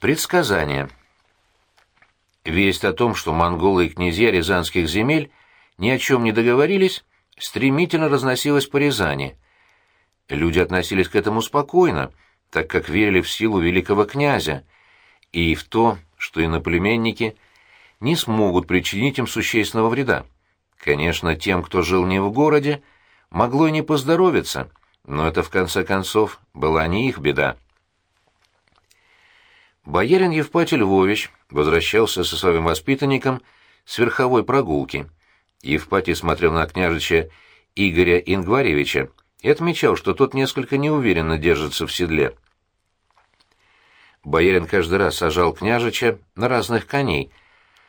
Предсказание. Весть о том, что монголы и князья рязанских земель ни о чем не договорились, стремительно разносилась по Рязани. Люди относились к этому спокойно, так как верили в силу великого князя и в то, что иноплеменники не смогут причинить им существенного вреда. Конечно, тем, кто жил не в городе, могло и не поздоровиться, но это, в конце концов, была не их беда. Боярин Евпатий Львович возвращался со своим воспитанником с верховой прогулки. Евпатий смотрел на княжича Игоря Ингваревича и отмечал, что тот несколько неуверенно держится в седле. Боярин каждый раз сажал княжича на разных коней,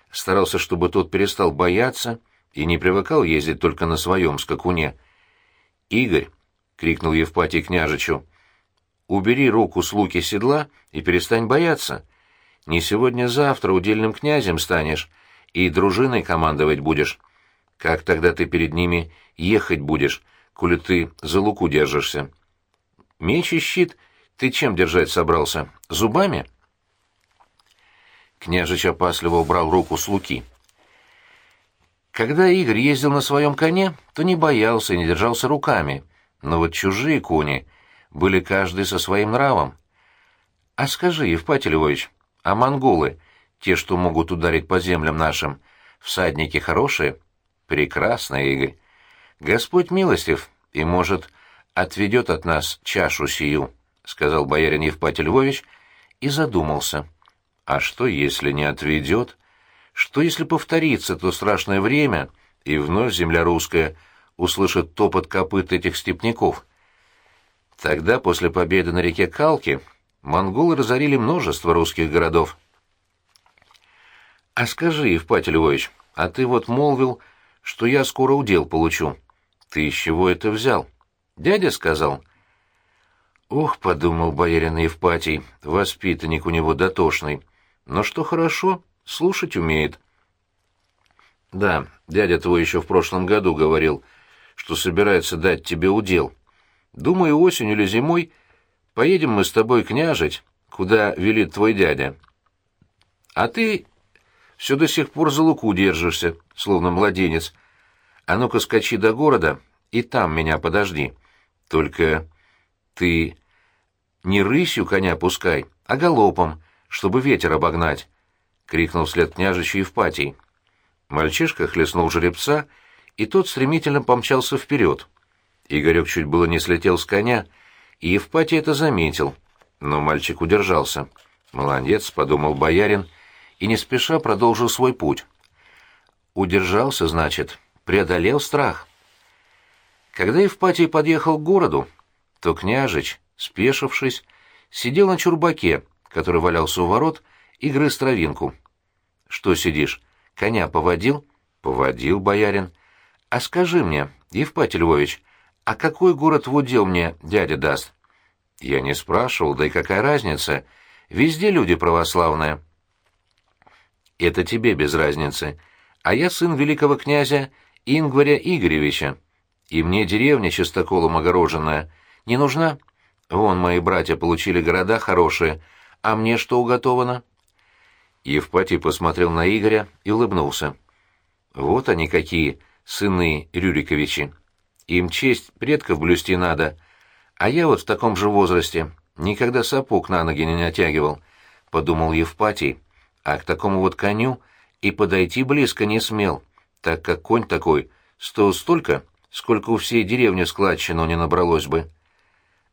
старался, чтобы тот перестал бояться и не привыкал ездить только на своем скакуне. «Игорь!» — крикнул Евпатий княжичу. Убери руку с луки седла и перестань бояться. Не сегодня-завтра удельным князем станешь и дружиной командовать будешь. Как тогда ты перед ними ехать будешь, коли ты за луку держишься? Меч и щит ты чем держать собрался? Зубами?» Княжич опасливо убрал руку с луки. Когда Игорь ездил на своем коне, то не боялся и не держался руками, но вот чужие кони — были каждый со своим нравом. А скажи, Евпатий Львович, а монголы, те, что могут ударить по землям нашим, всадники хорошие? Прекрасно, Игорь. Господь милостив и, может, отведет от нас чашу сию, — сказал боярин Евпатий Львович и задумался. А что, если не отведет? Что, если повторится то страшное время, и вновь земля русская услышит топот копыт этих степняков? Тогда, после победы на реке Калки, монголы разорили множество русских городов. «А скажи, Евпатий Львович, а ты вот молвил, что я скоро удел получу. Ты из чего это взял? Дядя сказал?» «Ох», — подумал боярин Евпатий, — воспитанник у него дотошный. «Но что хорошо, слушать умеет». «Да, дядя твой еще в прошлом году говорил, что собирается дать тебе удел. Думаю, осенью или зимой поедем мы с тобой княжить, куда велит твой дядя. А ты все до сих пор за луку держишься, словно младенец. А ну-ка скачи до города и там меня подожди. Только ты не рысью коня пускай, а галопом, чтобы ветер обогнать, — крикнул вслед княжичу Евпатий. Мальчишка хлестнул жеребца, и тот стремительно помчался вперед. Игорек чуть было не слетел с коня, и Евпатий это заметил, но мальчик удержался. «Молодец», — подумал боярин, и не спеша продолжил свой путь. «Удержался, значит, преодолел страх». Когда Евпатий подъехал к городу, то княжич, спешившись, сидел на чурбаке, который валялся у ворот, и грыз травинку. «Что сидишь? Коня поводил?» «Поводил, боярин. А скажи мне, Евпатий Львович, «А какой город в удел мне дядя даст?» «Я не спрашивал, да и какая разница? Везде люди православные». «Это тебе без разницы. А я сын великого князя Ингваря Игоревича, и мне деревня чистоколом огороженная не нужна. Вон мои братья получили города хорошие, а мне что уготовано?» Евпатий посмотрел на Игоря и улыбнулся. «Вот они какие, сыны Рюриковичи. Им честь предков блюсти надо. А я вот в таком же возрасте никогда сапог на ноги не натягивал, — подумал Евпатий, а к такому вот коню и подойти близко не смел, так как конь такой стоил столько, сколько у всей деревни складчину не набралось бы.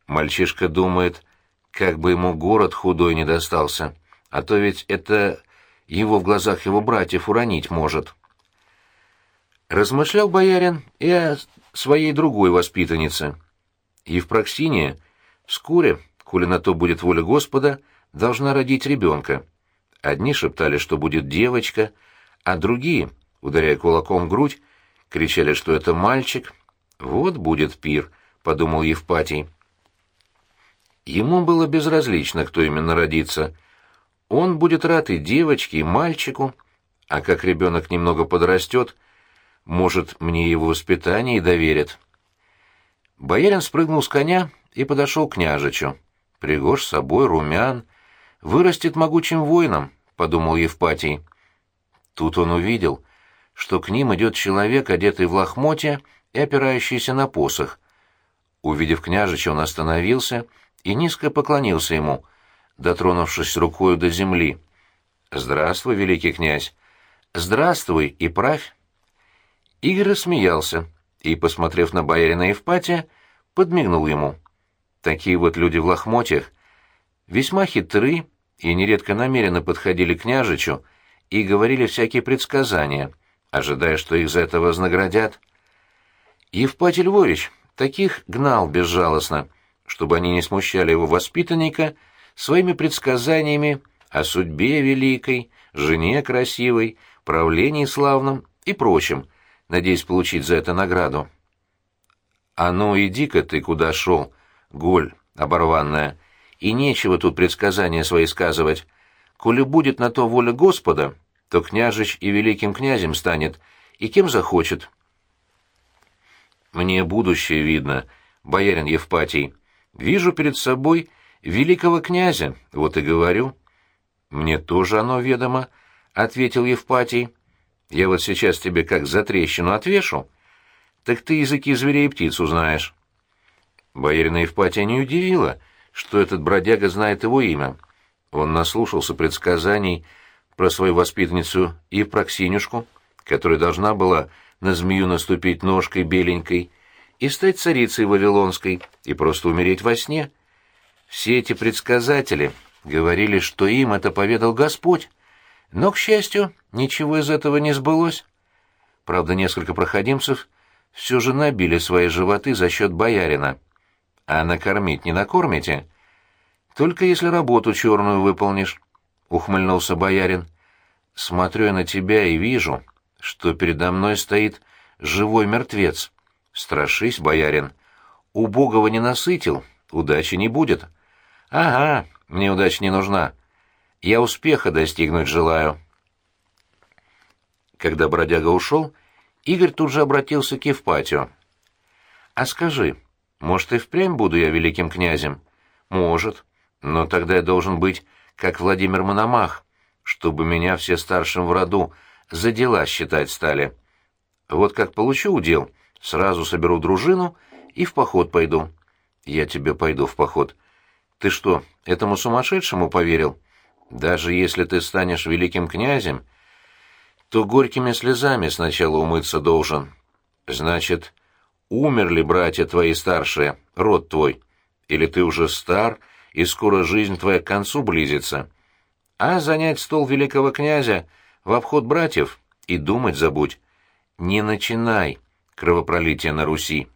Мальчишка думает, как бы ему город худой не достался, а то ведь это его в глазах его братьев уронить может. Размышлял боярин и о своей другой воспитаннице. Евпроксиния вскоре, коли на то будет воля Господа, должна родить ребенка. Одни шептали, что будет девочка, а другие, ударяя кулаком в грудь, кричали, что это мальчик. «Вот будет пир», — подумал Евпатий. Ему было безразлично, кто именно родится. Он будет рад и девочке, и мальчику, а как ребенок немного подрастет — может, мне его воспитание и доверят. Боярин спрыгнул с коня и подошел к княжичу. Пригож с собой румян, вырастет могучим воином, — подумал Евпатий. Тут он увидел, что к ним идет человек, одетый в лохмотья и опирающийся на посох. Увидев княжича, он остановился и низко поклонился ему, дотронувшись рукою до земли. «Здравствуй, великий князь! Здравствуй и правь!» Игорь рассмеялся и, посмотрев на боярина Евпатия, подмигнул ему. Такие вот люди в лохмотьях весьма хитры и нередко намеренно подходили к княжичу и говорили всякие предсказания, ожидая, что их за это вознаградят. Евпатий Львович таких гнал безжалостно, чтобы они не смущали его воспитанника своими предсказаниями о судьбе великой, жене красивой, правлении славном и прочем, надеясь получить за это награду. «А ну, иди-ка ты куда шел, голь оборванная, и нечего тут предсказания свои сказывать. Коли будет на то воля Господа, то княжич и великим князем станет, и кем захочет». «Мне будущее видно, боярин Евпатий. Вижу перед собой великого князя, вот и говорю». «Мне тоже оно ведомо», — ответил Евпатий. «Я вот сейчас тебе как за трещину отвешу, так ты языки зверей и птиц узнаешь». Боярина Евпатия не удивила, что этот бродяга знает его имя. Он наслушался предсказаний про свою воспитанницу Евпроксинюшку, которая должна была на змею наступить ножкой беленькой и стать царицей Вавилонской и просто умереть во сне. Все эти предсказатели говорили, что им это поведал Господь, но, к счастью, ничего из этого не сбылось. Правда, несколько проходимцев все же набили свои животы за счет боярина. А накормить не накормите? Только если работу черную выполнишь, — ухмыльнулся боярин. Смотрю я на тебя и вижу, что передо мной стоит живой мертвец. Страшись, боярин. Убогого не насытил, удачи не будет. Ага, мне удача не нужна. Я успеха достигнуть желаю. Когда бродяга ушел, Игорь тут же обратился к Евпатию. «А скажи, может, и впрямь буду я великим князем?» «Может. Но тогда я должен быть, как Владимир Мономах, чтобы меня все старшим в роду за дела считать стали. Вот как получу удел, сразу соберу дружину и в поход пойду». «Я тебе пойду в поход. Ты что, этому сумасшедшему поверил? Даже если ты станешь великим князем...» то горькими слезами сначала умыться должен. Значит, умерли братья твои старшие, род твой, или ты уже стар, и скоро жизнь твоя к концу близится. А занять стол великого князя в обход братьев и думать забудь. Не начинай кровопролитие на Руси.